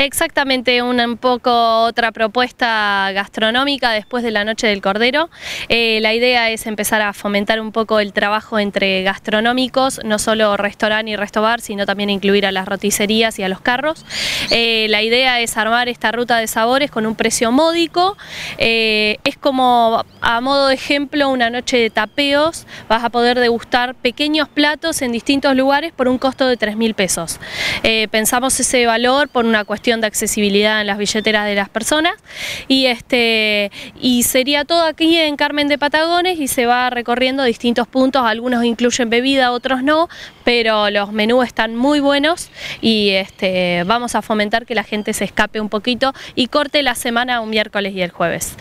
Exactamente, una un poco otra propuesta gastronómica después de la Noche del Cordero. Eh, la idea es empezar a fomentar un poco el trabajo entre gastronómicos, no solo restaurante y restobar, sino también incluir a las roticerías y a los carros. Eh, la idea es armar esta ruta de sabores con un precio módico. Eh, es como, a modo de ejemplo, una noche de tapeos. Vas a poder degustar pequeños platos en distintos lugares por un costo de 3 mil pesos. pensamos ese valor por una cuestión de accesibilidad en las billeteras de las personas y, este, y sería todo aquí en Carmen de Patagones y se va recorriendo distintos puntos, algunos incluyen bebida, otros no, pero los menús están muy buenos y este, vamos a fomentar que la gente se escape un poquito y corte la semana un miércoles y el jueves.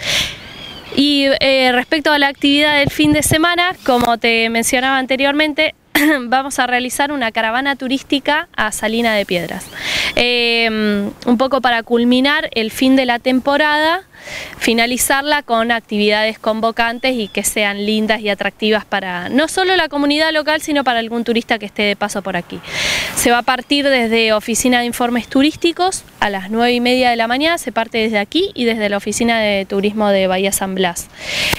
Y eh, respecto a la actividad del fin de semana, como te mencionaba anteriormente, vamos a realizar una caravana turística a Salina de Piedras. Em, un poco para culminar el fin de la temporada, finalizarla con actividades convocantes y que sean lindas y atractivas para no solo la comunidad local, sino para algún turista que esté de paso por aquí. Se va a partir desde Oficina de Informes Turísticos a las 9 y media de la mañana, se parte desde aquí y desde la Oficina de Turismo de Bahía San Blas.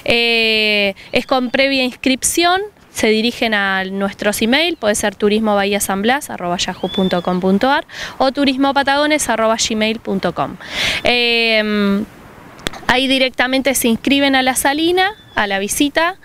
Eh, es con previa inscripción, se dirigen a nuestros email, puede ser turismobahiasanblas.yahoo.com.ar o turismopatagones.gmail.com. Eh, ahí directamente se inscriben a la salina, a la visita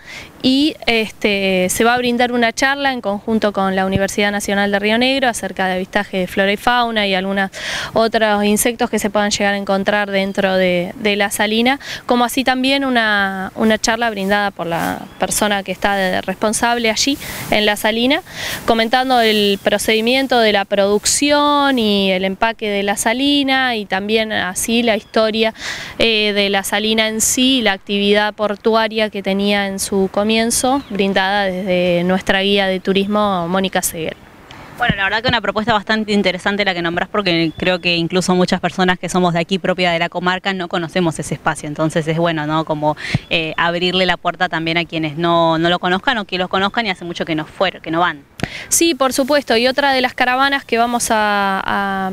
y este, se va a brindar una charla en conjunto con la Universidad Nacional de Río Negro acerca de avistaje de flora y fauna y algunos otros insectos que se puedan llegar a encontrar dentro de, la salina, como así también una, charla brindada por la persona que está responsable allí en la salina, comentando el procedimiento de la producción y el empaque de la salina y también así la historia eh, de la salina en sí, la actividad portuaria que tenía en su comienzo brindada desde nuestra guía de turismo, Mónica Seguer. Bueno, la verdad que una propuesta bastante interesante la que nombrás porque creo que incluso muchas personas que somos de aquí propia de la comarca no conocemos ese espacio, entonces es bueno, ¿no? Como eh, abrirle la puerta también a quienes no, no lo conozcan o que los conozcan y hace mucho que no fueron, que no van. Sí, por supuesto. Y otra de las caravanas que vamos a,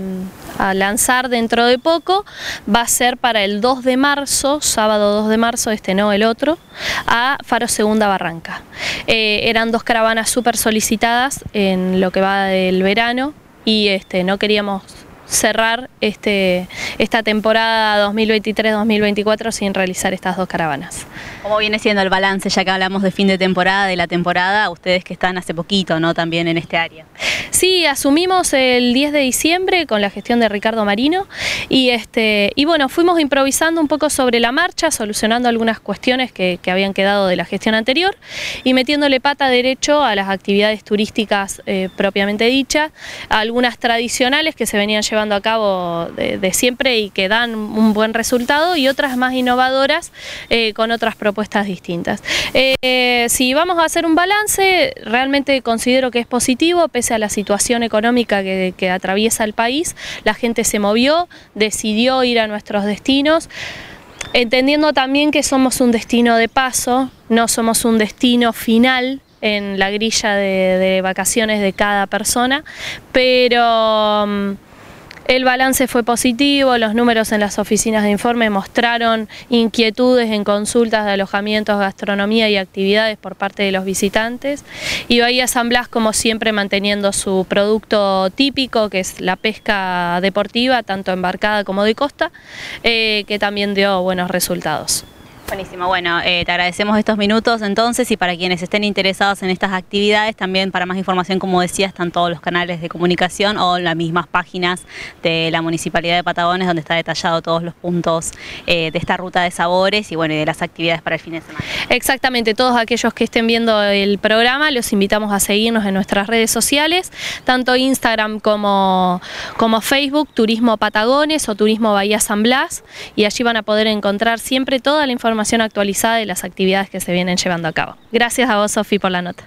lanzar dentro de poco va a ser para el 2 de marzo, sábado 2 de marzo, este no, el otro, a Faro Segunda Barranca. Eh, eran dos caravanas súper solicitadas en lo que va del verano y este, no queríamos cerrar este, esta temporada 2023-2024 sin realizar estas dos caravanas. ¿Cómo viene siendo el balance, ya que hablamos de fin de temporada, de la temporada, ustedes que están hace poquito, ¿no? También en este área. Sí, asumimos el 10 de diciembre con la gestión de Ricardo Marino y, este, y bueno, fuimos improvisando un poco sobre la marcha, solucionando algunas cuestiones que, habían quedado de la gestión anterior y metiéndole pata derecho a las actividades turísticas eh, propiamente dichas, algunas tradicionales que se venían llevando a cabo de, siempre y que dan un buen resultado y otras más innovadoras eh, con otras propuestas distintas. Eh, si vamos a hacer un balance, realmente considero que es positivo, pese a la situación económica que, que atraviesa el país, la gente se movió, decidió ir a nuestros destinos entendiendo también que somos un destino de paso, no somos un destino final en la grilla de, de vacaciones de cada persona, pero mm, el balance fue positivo, los números en las oficinas de informe mostraron inquietudes en consultas de alojamientos, gastronomía y actividades por parte de los visitantes. Y Bahía San Blas, como siempre, manteniendo su producto típico, que es la pesca deportiva, tanto embarcada como de costa, eh, que también dio buenos resultados. Buenísimo, bueno, eh, te agradecemos estos minutos entonces y para quienes estén interesados en estas actividades, también para más información, como decía, están todos los canales de comunicación o las mismas páginas de la Municipalidad de Patagones donde está detallado todos los puntos eh, de esta ruta de sabores y bueno, de las actividades para el fin de semana. Exactamente, todos aquellos que estén viendo el programa los invitamos a seguirnos en nuestras redes sociales, tanto Instagram como, como Facebook, Turismo Patagones o Turismo Bahía San Blas y allí van a poder encontrar siempre toda la información actualizada de las actividades que se vienen llevando a cabo. Gracias a vos, Sofi, por la nota.